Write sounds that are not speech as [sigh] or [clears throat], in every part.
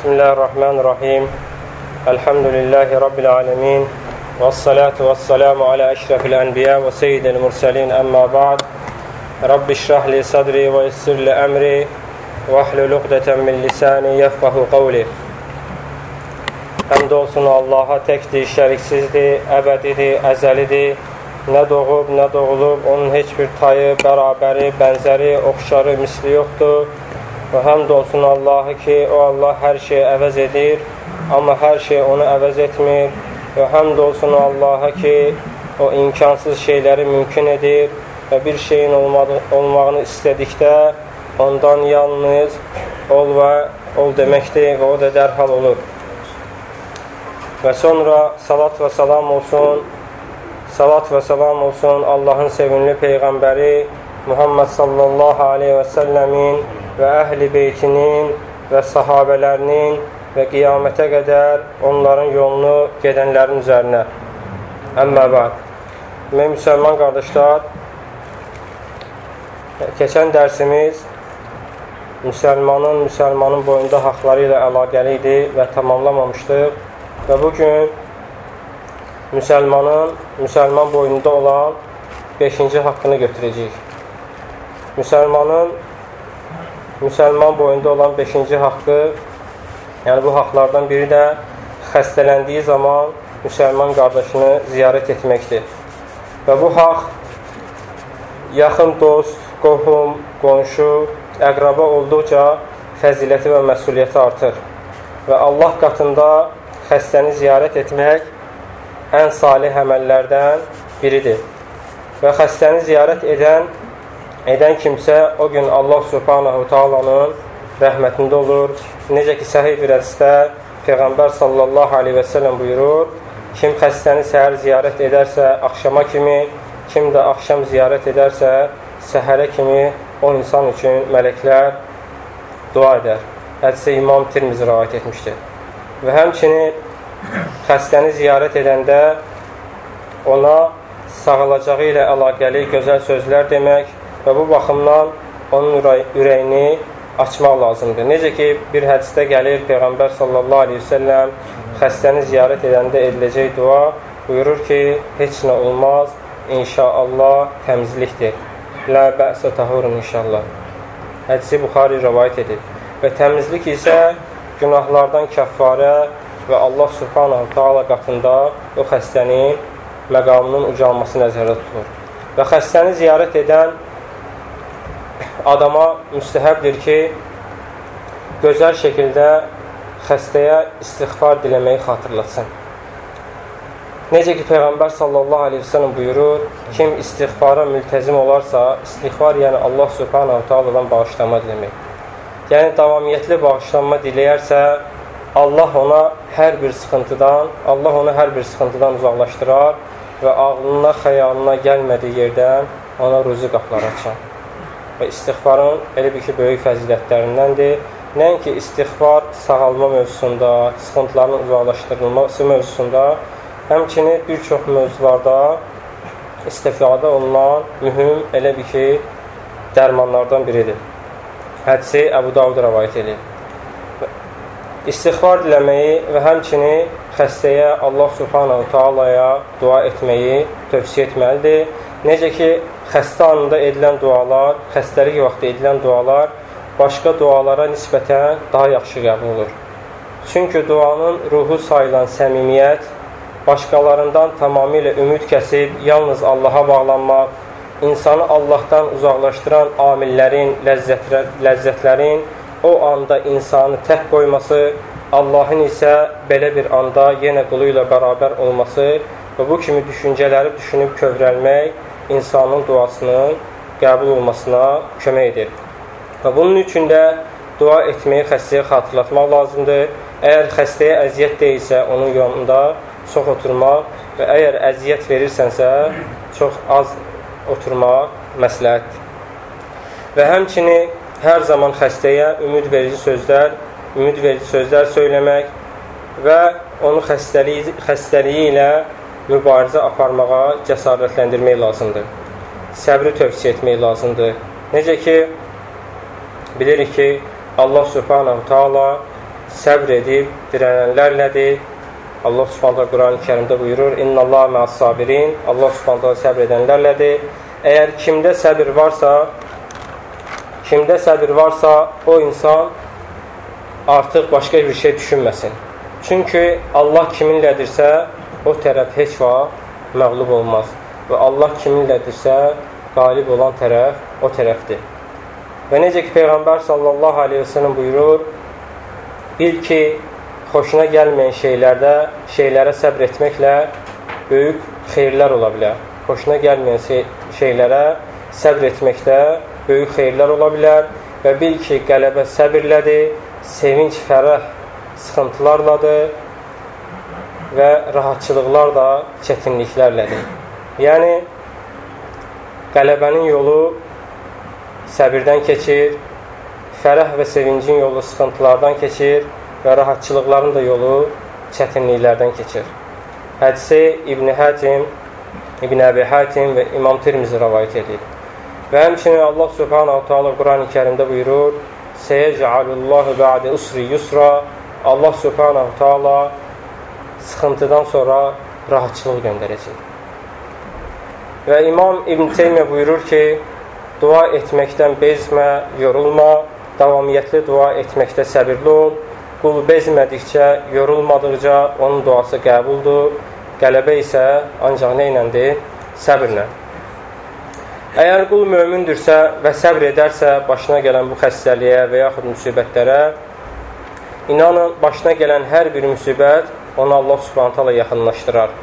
بسم الله الرحمن الرحيم الحمد لله رب العالمين والصلاة والسلام على أشرف الأنبياء وسيد المرسلين أما بعد رب اشرح لي صدري ويسر لي أمري واحلل عقدة من لساني يفقه قولي Həmd olsun Allaha təkdir, şəriksizdir, əbədidir, əzəlidir. Nə doğub, nə doğulub, onun heç bir tayı, bərabəri, bənzəri, oxşarı, misli yoxdur. Və həmd olsun Allahı ki, o Allah hər şeyi əvəz edir, amma hər şey onu əvəz etmir. Və həmd olsun Allaha ki, o imkansız şeyləri mümkün edir və bir şeyin olmağını istədikdə ondan yalnız ol və ol deməkdir və o da dərhal olur. Və sonra salat və salam olsun, salat və salam olsun Allahın sevimli Peyğəmbəri Muhammed sallallahu aleyhi və səlləmin və əhli beytinin və sahabələrinin və qiyamətə qədər onların yolunu gedənlərin üzərinə. Əmmə bəd. Mən müsəlman qardaşlar, keçən dərsimiz müsəlmanın müsəlmanın boyunda haqları ilə əlaqəli idi və tamamlamamışdıq. Və bu gün müsəlmanın müsəlman boynunda olan 5-ci haqqını götürəcəyik. Müsəlmanın müsəlman boyunda olan 5-ci haqqı, yəni bu haqlardan biri də xəstələndiyi zaman müsəlman qardaşını ziyarət etməkdir. Və bu haqq yaxın dost, qohum, qonşu, əqraba olduqca fəziləti və məsuliyyəti artır. Və Allah qatında xəstəni ziyarət etmək ən salih əməllərdən biridir. Və xəstəni ziyarət edən edən kimsə o gün Allah Subhanahu taalanın rəhmətində olur. Necə ki, səhih bir hədisdə Peyğəmbər sallallahu aleyhi və səlləm buyurur, kim xəstəni səhər ziyarət edərsə axşama kimi, kim də axşam ziyarət edərsə səhərə kimi o insan üçün mələklər dua edər. Hədisə İmam Tirmizi rəvayət etmişdir. Və həmçinin xəstəni ziyarət edəndə ona sağalacağı ilə əlaqəli gözəl sözlər demək və bu baxımdan onun ürəyini açmaq lazımdır. Necə ki, bir hədisdə gəlir Peyğəmbər sallallahu aleyhi ve səlləm xəstəni ziyarət edəndə ediləcək dua buyurur ki, heç nə olmaz, inşaallah təmizlikdir. Lə bəsə tahurun inşallah. Hədisi Buxari rəvayət edir. Və təmizlik isə günahlardan kəffarə və Allah subhanahu taala qatında o xəstənin məqamının ucalması nəzərdə tutulur. Və xəstəni ziyarət edən adama müstəhəbdir ki, gözəl şəkildə xəstəyə istighfar diləməyi xatırlatsın. Necə ki, Peyğəmbər sallallahu aleyhi ve sellem buyurur, kim istighfara mültəzim olarsa, istighfar yəni Allah subhanahu ta'aladan bağışlama diləmək. Yəni, davamiyyətli bağışlanma diləyərsə, Allah ona hər bir sıxıntıdan, Allah onu hər bir sıxıntıdan uzaqlaşdırar və ağlına, xəyalına gəlmədiyi yerdən ona ruzi qapıları açar. Və istighfarın elə bir ki, böyük fəzilətlərindəndir. Nəinki istighfar sağalma mövzusunda, sıxıntıların uzaqlaşdırılması mövzusunda, həmçinin bir çox mövzularda istifadə olunan mühüm elə bir ki, dərmanlardan biridir. Hədisi Əbu Davud rəvayət edir. İstighfar diləməyi və həmçini xəstəyə Allah Subhanahu Taalaya dua etməyi tövsiyə etməlidir. Necə ki, xəstə anında edilən dualar, xəstəlik vaxtı edilən dualar başqa dualara nisbətən daha yaxşı qəbul olur. Çünki duanın ruhu sayılan səmimiyyət başqalarından tamamilə ümid kəsib, yalnız Allaha bağlanmaq, insanı Allahdan uzaqlaşdıran amillərin, ləzzətlər, ləzzətlərin o anda insanı tək qoyması, Allahın isə belə bir anda yenə qulu ilə bərabər olması və bu kimi düşüncələri düşünüb kövrəlmək insanın duasının qəbul olmasına kömək edir. Və bunun üçün də dua etməyi xəstəyə xatırlatmaq lazımdır. Əgər xəstəyə əziyyət deyilsə, onun yanında çox oturmaq və əgər əziyyət verirsənsə, çox az oturmaq məsləhətdir. Və həmçinin hər zaman xəstəyə ümid verici sözlər, ümid verici sözlər söyləmək və onu xəstəliyi, xəstəliyi ilə mübarizə aparmağa cəsarətləndirmək lazımdır. Səbri tövsiyə etmək lazımdır. Necə ki, bilirik ki, Allah subhanahu taala səbr edib dirənənlərlədir. Allah Subhanahu Quran-ı Kərimdə buyurur: "İnnallah ma'as-sabirin." Allah Subhanahu səbr edənlərlədir. Əgər kimdə səbr varsa, kimdə səbr varsa, o insan artıq başqa bir şey düşünməsin. Çünki Allah kiminlədirsə, o tərəf heç vaxt məğlub olmaz. Və Allah kiminlədirsə, qalib olan tərəf o tərəfdir. Və necə ki, Peyğəmbər sallallahu aleyhi və sələm buyurur, bil ki, xoşuna gəlməyən şeylərdə şeylərə səbr etməklə böyük xeyirlər ola bilər. Xoşuna gəlməyən şeylərə səbr etməkdə böyük xeyirlər ola bilər və bil ki, qələbə səbirlədir, sevinç, fərəh sıxıntılarladır və rahatçılıqlar da çətinliklərlədir. Yəni, qələbənin yolu səbirdən keçir, fərəh və sevincin yolu sıxıntılardan keçir və rahatçılıqların da yolu çətinliklərdən keçir. Hədisi İbn Hətim, İbn Əbi Hətim və İmam Tirmizi rəvayət edir. Və həmçinin Allah Subhanahu Teala Quran-ı Kərimdə buyurur: "Seyec'alullahu ba'de usri yusra." Allah Subhanahu Teala sıxıntıdan sonra rahatçılıq göndərəcək. Və İmam İbn Teymiyyə buyurur ki, dua etməkdən bezmə, yorulma, davamiyyətli dua etməkdə səbirli ol. Qul bezmədikcə, yorulmadıqca onun duası qəbuldur. Qələbə isə ancaq nə iləndir? Səbirlə. Əgər qul mömündürsə və səbr edərsə başına gələn bu xəstəliyə və yaxud müsibətlərə, inanın, başına gələn hər bir müsibət onu Allah subhanətələ yaxınlaşdırar.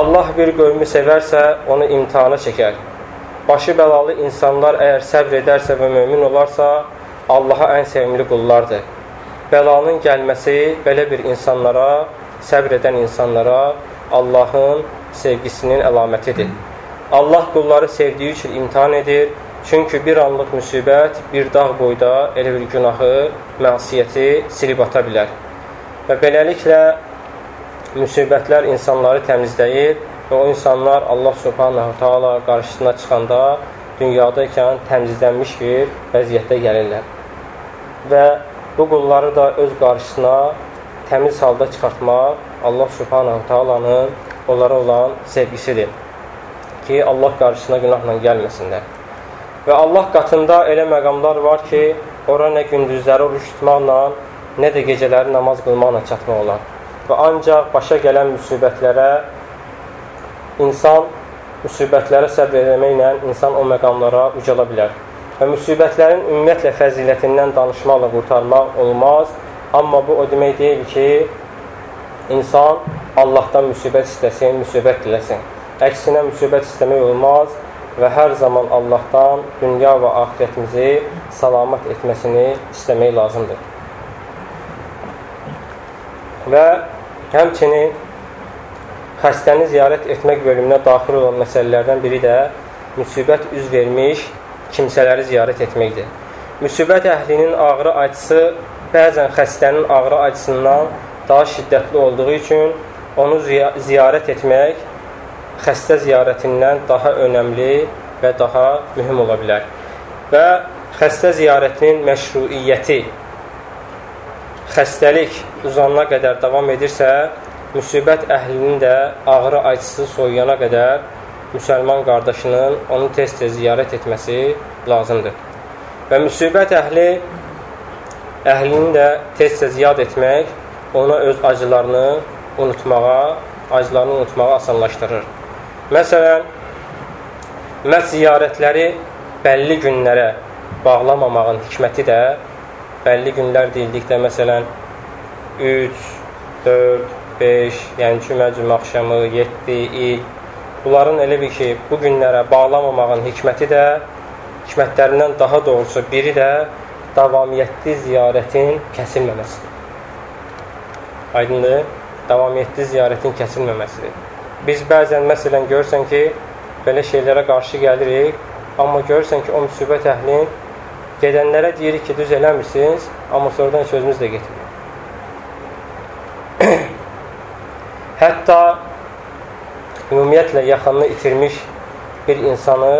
Allah bir qövmü sevərsə, onu imtihana çəkər başı bəlalı insanlar əgər səbr edərsə və mömin olarsa, Allaha ən sevimli qullardır. Bəlanın gəlməsi belə bir insanlara, səbr edən insanlara Allahın sevgisinin əlamətidir. Allah qulları sevdiyi üçün imtihan edir. Çünki bir anlıq müsibət bir dağ boyda elə bir günahı, mənsiyyəti silib ata bilər. Və beləliklə müsibətlər insanları təmizləyir və o insanlar Allah subhanahu taala qarşısına çıxanda dünyadaykən təmizlənmiş bir vəziyyətdə gəlirlər. Və bu qulları da öz qarşısına təmiz halda çıxartmaq Allah subhanahu taalanın onlara olan sevgisidir. Ki, Allah qarşısına günahla gəlməsinlər. Və Allah qatında elə məqamlar var ki, ora nə gündüzləri oruç tutmaqla, nə də gecələri namaz qılmaqla çatmaq olar. Və ancaq başa gələn müsibətlərə insan müsibətlərə səbr eləməklə insan o məqamlara ucala bilər. Və müsibətlərin ümumiyyətlə fəzilətindən danışmaqla qurtarmaq olmaz. Amma bu o demək deyil ki, insan Allahdan müsibət istəsin, müsibət diləsin. Əksinə müsibət istəmək olmaz və hər zaman Allahdan dünya və axirətimizi salamat etməsini istəmək lazımdır. Və həmçinin xəstəni ziyarət etmək bölümünə daxil olan məsələlərdən biri də müsibət üz vermiş kimsələri ziyarət etməkdir. Müsibət əhlinin ağrı acısı bəzən xəstənin ağrı acısından daha şiddətli olduğu üçün onu ziyarət etmək xəstə ziyarətindən daha önəmli və daha mühüm ola bilər. Və xəstə ziyarətinin məşruiyyəti xəstəlik uzanına qədər davam edirsə, müsibət əhlinin də ağrı acısı soyuyana qədər müsəlman qardaşının onu tez-tez ziyarət etməsi lazımdır. Və müsibət əhli əhlini də tez-tez yad etmək ona öz acılarını unutmağa, acılarını unutmağa asanlaşdırır. Məsələn, məhz ziyarətləri bəlli günlərə bağlamamağın hikməti də bəlli günlər deyildikdə, məsələn, 3, 4, 5, yəni cümə, cümə axşamı, 7, il. Bunların elə bir ki, bu günlərə bağlamamağın hikməti də, hikmətlərindən daha doğrusu biri də davamiyyətli ziyarətin kəsilməməsidir. Aydındır? Davamiyyətli ziyarətin kəsilməməsidir. Biz bəzən, məsələn, görürsən ki, belə şeylərə qarşı gəlirik, amma görürsən ki, o müsibət əhlin gedənlərə deyirik ki, düz eləmirsiniz, amma sonradan heç özümüz də getmirik. [clears throat] Hətta ümumiyyətlə yaxınını itirmiş bir insanı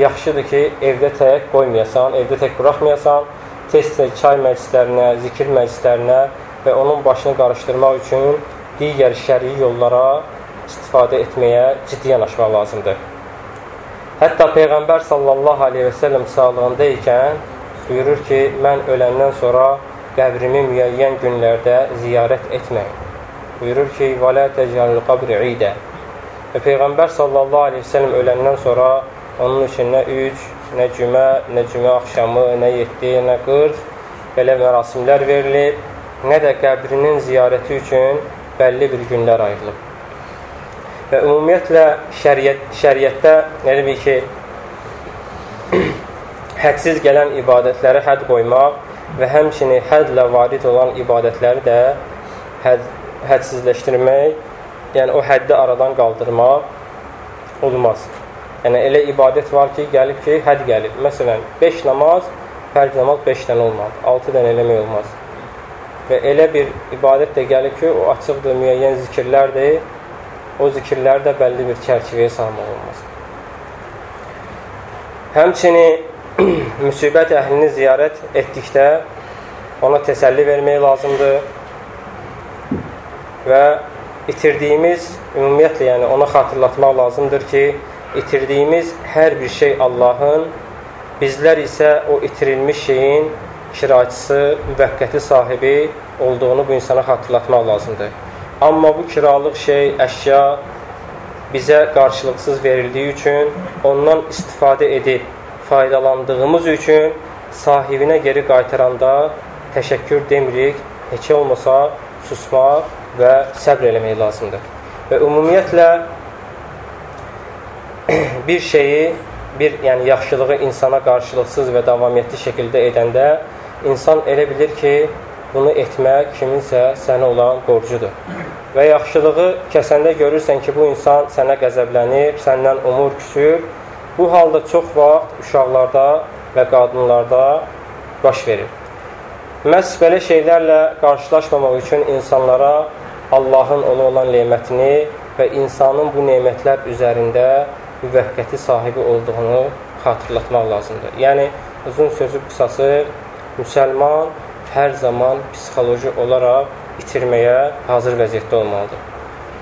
yaxşıdır ki, evdə tək qoymayasan, evdə tək buraxmayasan, tez-tez çay məclislərinə, zikir məclislərinə və onun başını qarışdırmaq üçün digər şəri yollara istifadə etməyə ciddi yanaşmaq lazımdır. Hətta Peyğəmbər sallallahu aleyhi və səlləm sağlığında ikən buyurur ki, mən öləndən sonra qəbrimi müəyyən günlərdə ziyarət etməyin. Buyurur ki, və lə təcəlül qabri idə. Və Peyğəmbər sallallahu aleyhi və səlləm öləndən sonra onun üçün nə üç, nə cümə, nə cümə axşamı, nə yeddi, nə qırx belə mərasimlər verilib, nə də qəbrinin ziyarəti üçün bəlli bir günlər ayrılıb. Və ümumiyyətlə şəriət, şəriətdə elə bir ki, [clears throat] hədsiz gələn ibadətləri hədd qoymaq və həmçinin hədlə varid olan ibadətləri də həd, hədsizləşdirmək, yəni o həddi aradan qaldırmaq olmaz. Yəni elə ibadət var ki, gəlib ki, hədd gəlib. Məsələn, 5 namaz, fərq namaz 5 dənə olmalı, 6 dənə eləmək olmaz. Və elə bir ibadət də gəlib ki, o açıqdır, müəyyən zikirlərdir, o zikirləri də bəlli bir çərçivəyə salmaq olmaz. Həmçinin [clears throat] müsibət əhlini ziyarət etdikdə ona təsəlli vermək lazımdır və itirdiyimiz, ümumiyyətlə, yəni ona xatırlatmaq lazımdır ki, itirdiyimiz hər bir şey Allahın, bizlər isə o itirilmiş şeyin kiraçısı, müvəqqəti sahibi olduğunu bu insana xatırlatmaq lazımdır. Amma bu kiralıq şey, əşya bizə qarşılıqsız verildiyi üçün ondan istifadə edib faydalandığımız üçün sahibinə geri qaytaranda təşəkkür demirik, heç olmasa susmaq və səbr eləmək lazımdır. Və ümumiyyətlə [clears throat] bir şeyi, bir yəni yaxşılığı insana qarşılıqsız və davamiyyətli şəkildə edəndə insan elə bilir ki, bunu etmək kiminsə sənə olan borcudur. Və yaxşılığı kəsəndə görürsən ki, bu insan sənə qəzəblənir, səndən umur küsür. Bu halda çox vaxt uşaqlarda və qadınlarda baş verir. Məhz belə şeylərlə qarşılaşmamaq üçün insanlara Allahın ona olan nemətini və insanın bu nemətlər üzərində müvəqqəti sahibi olduğunu xatırlatmaq lazımdır. Yəni, uzun sözü qısası, müsəlman hər zaman psixoloji olaraq itirməyə hazır vəziyyətdə olmalıdır.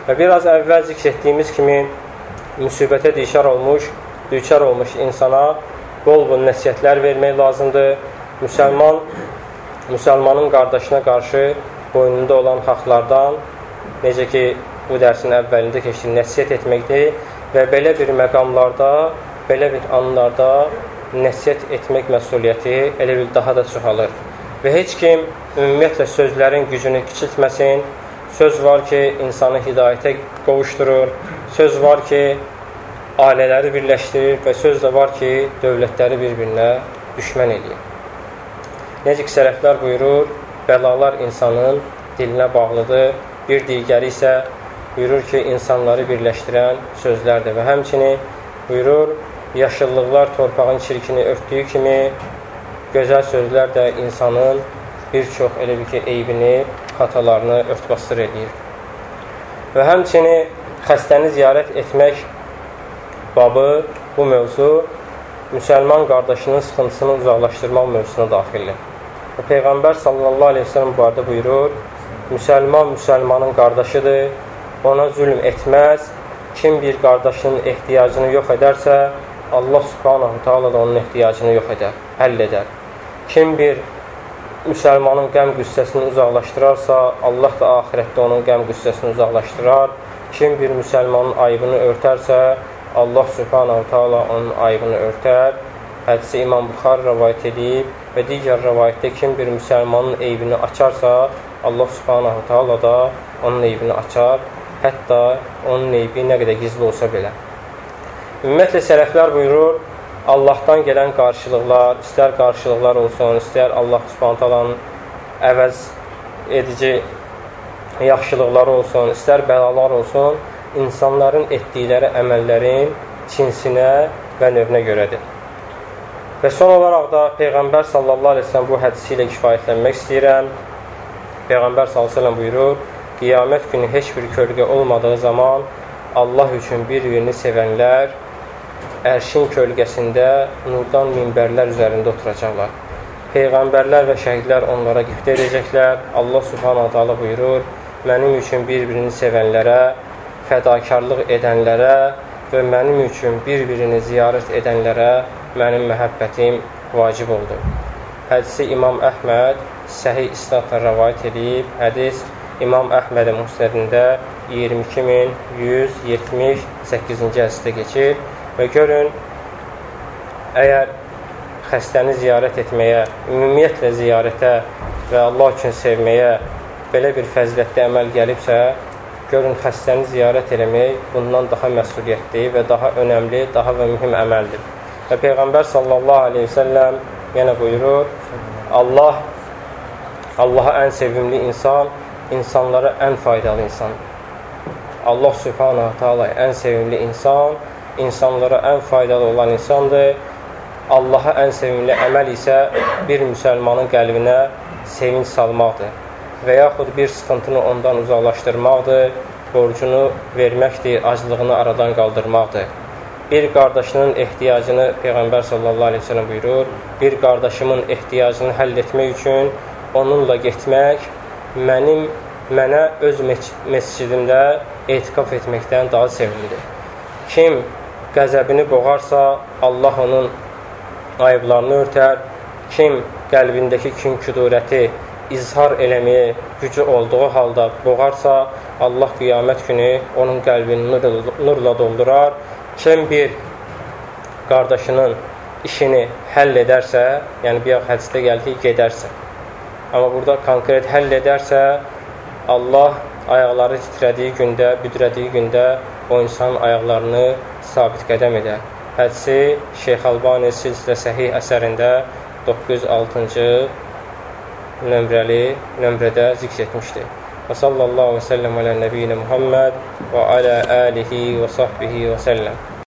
Və biraz əvvəl zikr etdiyimiz kimi müsibətə dişar olmuş, düçar olmuş insana bol-bol nəsiyyətlər vermək lazımdır. Müsəlman, müsəlmanın qardaşına qarşı boynunda olan haqlardan, necə ki, bu dərsin əvvəlində keçdiyi nəsiyyət etməkdir və belə bir məqamlarda, belə bir anlarda nəsiyyət etmək məsuliyyəti elə bil daha da çoxalır. Və heç kim ümumiyyətlə sözlərin gücünü kiçiltməsin. Söz var ki, insanı hidayətə qovuşdurur. Söz var ki, ailələri birləşdirir və söz də var ki, dövlətləri bir-birinə düşmən eləyir. Necə ki, sələflər buyurur, bəlalar insanın dilinə bağlıdır. Bir digəri isə buyurur ki, insanları birləşdirən sözlərdir və həmçinin buyurur, yaşıllıqlar torpağın çirkini örtdüyü kimi gözəl sözlər də insanın bir çox elə bir ki, eybini, xatalarını örtbasdır edir. Və həmçini xəstəni ziyarət etmək babı, bu mövzu müsəlman qardaşının sıxıntısını uzaqlaşdırmaq mövzusuna daxildir. Və Peyğəmbər sallallahu aleyhi ve sellem bu arada buyurur, müsəlman müsəlmanın qardaşıdır, ona zülm etməz, kim bir qardaşının ehtiyacını yox edərsə, Allah subhanahu ta'ala da onun ehtiyacını yox edər, həll edər. Kim bir müsəlmanın qəm qüssəsini uzaqlaşdırarsa, Allah da axirətdə onun qəm qüssəsini uzaqlaşdırar. Kim bir müsəlmanın ayıbını örtərsə, Allah subhanahu taala onun ayıbını örtər. Hədisi İmam Buxar rəvayət edib və digər rəvayətdə kim bir müsəlmanın eybini açarsa, Allah subhanahu taala da onun eybini açar. Hətta onun eybi nə qədər gizli olsa belə. Ümumiyyətlə, sələflər buyurur, Allahdan gələn qarşılıqlar, istər qarşılıqlar olsun, istər Allah subhantalanın əvəz edici yaxşılıqları olsun, istər bəlalar olsun, insanların etdikləri əməllərin cinsinə və növünə görədir. Və son olaraq da Peyğəmbər sallallahu aleyhi ve sellem bu hədisi ilə kifayətlənmək istəyirəm. Peyğəmbər sallallahu aleyhi ve sellem buyurur, qiyamət günü heç bir kölgə olmadığı zaman Allah üçün bir-birini sevənlər ərşin kölgəsində nurdan minbərlər üzərində oturacaqlar. Peyğəmbərlər və şəhidlər onlara qiftə edəcəklər. Allah subhanahu ta'ala buyurur, mənim üçün bir-birini sevənlərə, fədakarlıq edənlərə və mənim üçün bir-birini ziyarət edənlərə mənim məhəbbətim vacib oldu. Hədisi İmam Əhməd səhih isnadla rəvayət edib. Hədis İmam Əhmədin müsnədində 22178-ci hədisdə keçir və görün, əgər xəstəni ziyarət etməyə, ümumiyyətlə ziyarətə və Allah üçün sevməyə belə bir fəzilətli əməl gəlibsə, görün, xəstəni ziyarət eləmək bundan daha məsuliyyətli və daha önəmli, daha və mühüm əməldir. Və Peyğəmbər sallallahu aleyhi və səlləm yenə buyurur, Allah Allaha ən sevimli insan, insanlara ən faydalı insandır. Allah subhanahu taala ən sevimli insan, insanlara ən faydalı olan insandır. Allaha ən sevimli əməl isə bir müsəlmanın qəlbinə sevinç salmaqdır və yaxud bir sıxıntını ondan uzaqlaşdırmaqdır, borcunu verməkdir, aclığını aradan qaldırmaqdır. Bir qardaşının ehtiyacını Peyğəmbər sallallahu əleyhi və səlləm buyurur, bir qardaşımın ehtiyacını həll etmək üçün onunla getmək mənim mənə öz məscidimdə etiqaf etməkdən daha sevimlidir. Kim qəzəbini boğarsa, Allah onun ayıblarını örtər. Kim qəlbindəki kin-küdurəti izhar eləməyə gücü olduğu halda boğarsa, Allah qiyamət günü onun qəlbini nurla doldurar. Kim bir qardaşının işini həll edərsə, yəni bir hədisdə gəlir ki, gedərsə. Amma burada konkret həll edərsə, Allah ayaqları titrədiyi gündə, büdrədiyi gündə o insanın ayaqlarını sabit qədəm edər. Hədisi Şeyx Albani Silsilə Səhih əsərində 906-cı nömrəli nömrədə zikr etmişdir. Və sallallahu və səlləm alə nəbiyyinə Muhammed və alə alihi və sahbihi və səlləm.